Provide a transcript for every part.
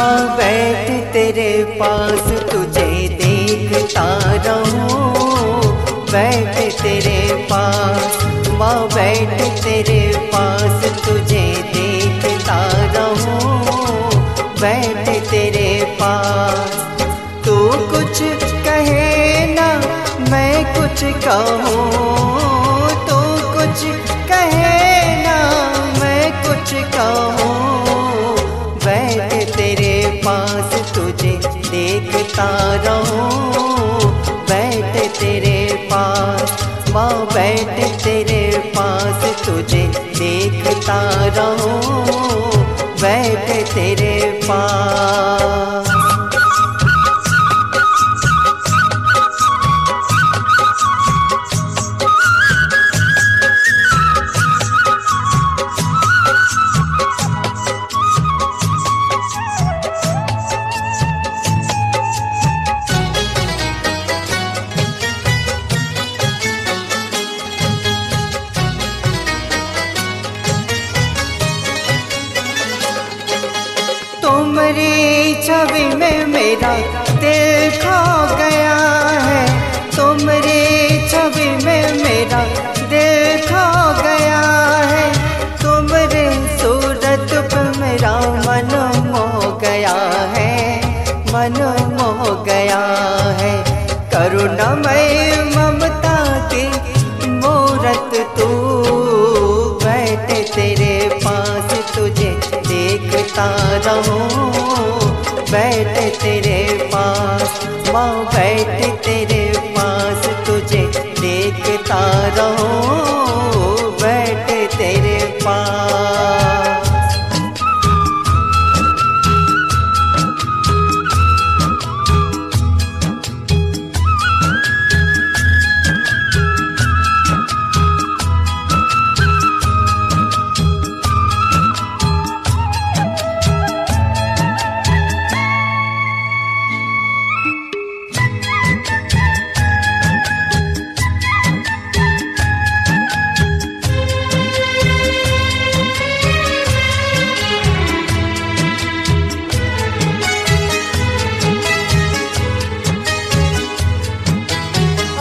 माँ बैठ तेरे पास, तुझे देखता रहूँ। बैठ तेरे पास माँ बैठ तेरे पास, तुझे देखता रहूँ। बैठ तेरे पास, तू कुछ कहे ना, मैं कुछ कहूँ। रहूँ। बैठ तेरे पास माँ बैठ तेरे पास तुझे देखता रहूँ। बैठ तेरे पास। छवि में मेरा दिल खो गया है। तुम्हारी छवि में मेरा दिल खो गया है। तुम्हारे सूरत पर मेरा मन मोह गया है। मन मोह गया है। करुणामय ममता की मूरत तू बैठ तेरे पास तुझे देखता रहूँ। बैठ तेरे पास माँ बैठ तेरे पास तुझे देखता रहूँ।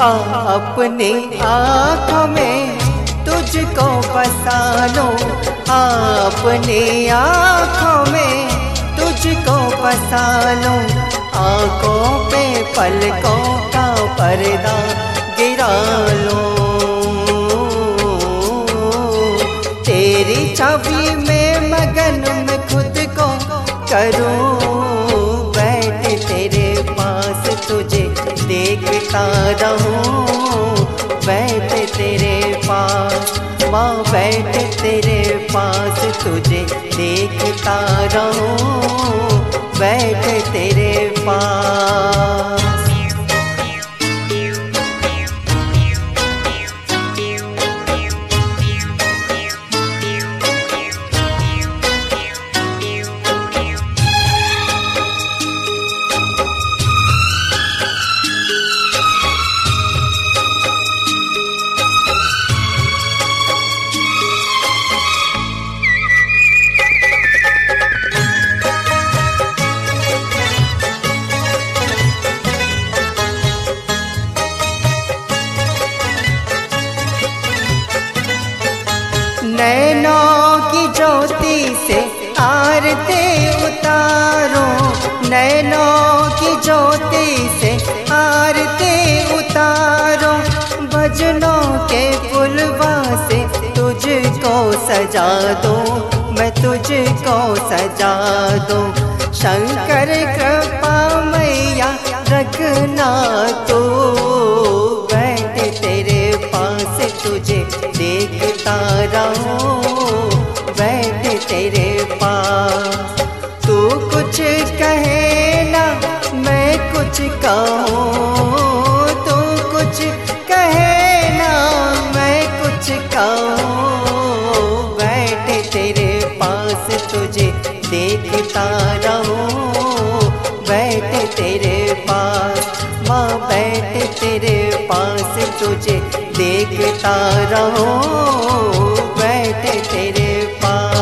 अपनी आँखों में तुझको बसा लो अपनी आँखों में तुझको बसा लो आँखों पे पलकों का पर्दा गिरा लो। तेरी छवि में मगन में खुद को करूँ। देखता रहूँ, बैठ तेरे पास, माँ बैठ तेरे पास, तुझे देखता रहूँ, बैठ तेरे पास। नैनों की ज्योति से आरती उतारो। नैनों की ज्योति से आरती उतारो। भजनों के फुलवा से तुझको सजा दो। मैं तुझको सजा दो। शंकर कृपा मैया रखना तो बैठ तेरे पास तुझे देखता रहूँ, बैठ तेरे पास। तू कुछ कहे ना, मैं कुछ कहूँ। तू कुछ कहे ना, मैं कुछ कहूँ। बैठ तेरे पास, तुझे देखता रहूँ। बैठ तेरे पास, माँ बैठ तेरे पास, तुझे देखता रहो बैठे तेरे पास।